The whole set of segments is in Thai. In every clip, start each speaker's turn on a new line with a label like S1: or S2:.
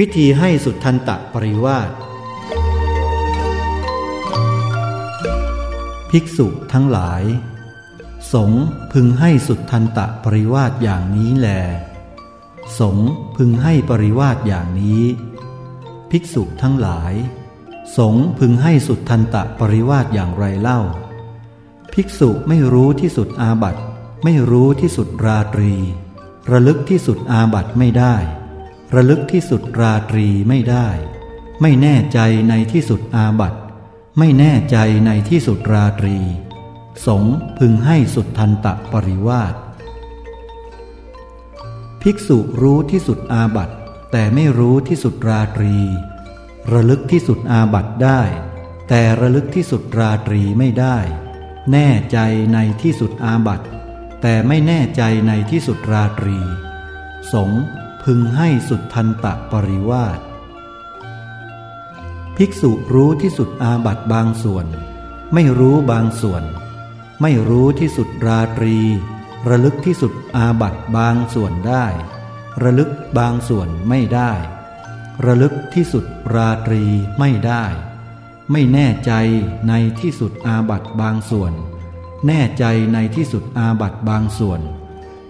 S1: วิธีให้สุดทันตะปริวาสภิกษุทั้งหลาย สงพึงให้สุดทันตะปริวาสอย่างนี้แล สงพึงให้ปริวาสอย่างนี้ ภิกษุทั้งหลาย สงพึงให้สุดทันตะปริวาสอย่างไรเล่า ภิกษุไม่รู้ที่สุดอาบัตไม่รู้ที่สุดราตรี ระลึกที่สุดอาบัตไม่ได้ ระลึกที่สุดราตรีไม่ได้ ไม่แน่ใจในที่สุดอาบัตไม่แน่ใจในที่สุดราตรี สงพึงให้สุดทันตะปริวาสภิกษุรู้ที่สุดอาบัตแต่ไม่รู้ที่สุดราตรี ระลึกที่สุดอาบัตได้ แต่ระลึกที่สุดราตรีไม่ได้ แน่ใจในที่สุดอาบัตแต่ไม่แน่ใจในที่สุดราตรี สง พึงให้สุดทันตะปริวาสภิกษุรู้ที่สุดอาบัตบางส่วน ไม่รู้บางส่วน ไม่รู้ที่สุดราตรี ระลึกที่สุดอาบัตบางส่วนได้ ระลึกบางส่วนไม่ได้ ระลึกที่สุดราตรีไม่ได้ ไม่แน่ใจในที่สุดอาบัตบางส่วน แน่ใจในที่สุดอาบัตบางส่วน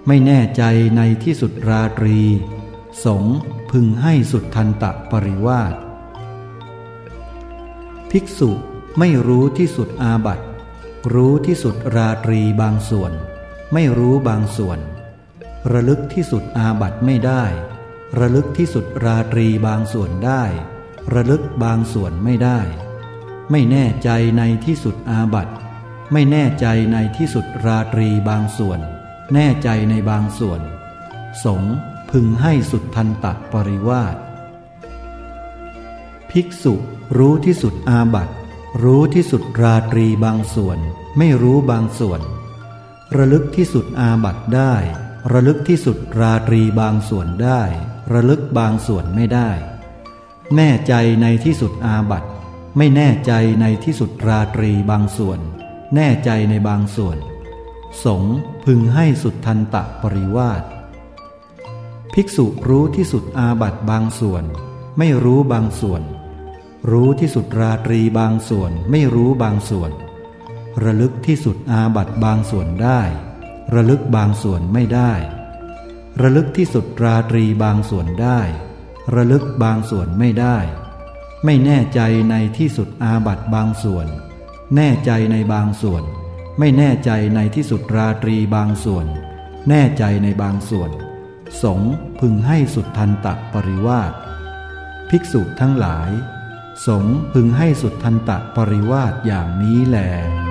S1: ไม่แน่ใจในที่สุดราตรี สงพึงให้สุดทันตะปริวาสภิกษุไม่รู้ที่สุดอาบัตรู้ที่สุดราตรีบางส่วน ไม่รู้บางส่วน ระลึกที่สุดอาบัตไม่ได้ ระลึกที่สุดราตรีบางส่วนได้ ระลึกบางส่วนไม่ได้ ไม่แน่ใจในที่สุดอาบัตไม่แน่ใจในที่สุดราตรีบางส่วน แน่ใจในบางส่วน สง พึงให้สุดทันตะปริวาสภิกษุรู้ที่สุดอาบัตรู้ที่สุดราตรีบางส่วน ไม่รู้บางส่วน ระลึกที่สุดอาบัตได้ ระลึกที่สุดราตรีบางส่วนได้ ระลึกบางส่วนไม่ได้ แน่ใจในที่สุดอาบัตไม่แน่ใจในที่สุดราตรีบางส่วน แน่ใจในบางส่วน สงพึงให้สุดทันตะปริวาส ภิกษุรู้ที่สุดอาบัตบางส่วน ไม่รู้บางส่วน รู้ที่สุดราตรีบางส่วน ไม่รู้บางส่วน ระลึกที่สุดอาบัตบางส่วนได้ ระลึกบางส่วนไม่ได้ ระลึกที่สุดราตรีบางส่วนได้ ระลึกบางส่วนไม่ได้ ไม่แน่ใจในที่สุดอาบัตบางส่วน แน่ใจในบางส่วน ไม่แน่ใจในที่สุดราตรีบางส่วน แน่ใจในบางส่วน สงพึงให้สุดทันตะปริวาสภิกษุทั้งหลาย สงพึงให้สุดทันตะปริวาสอย่างนี้แหละ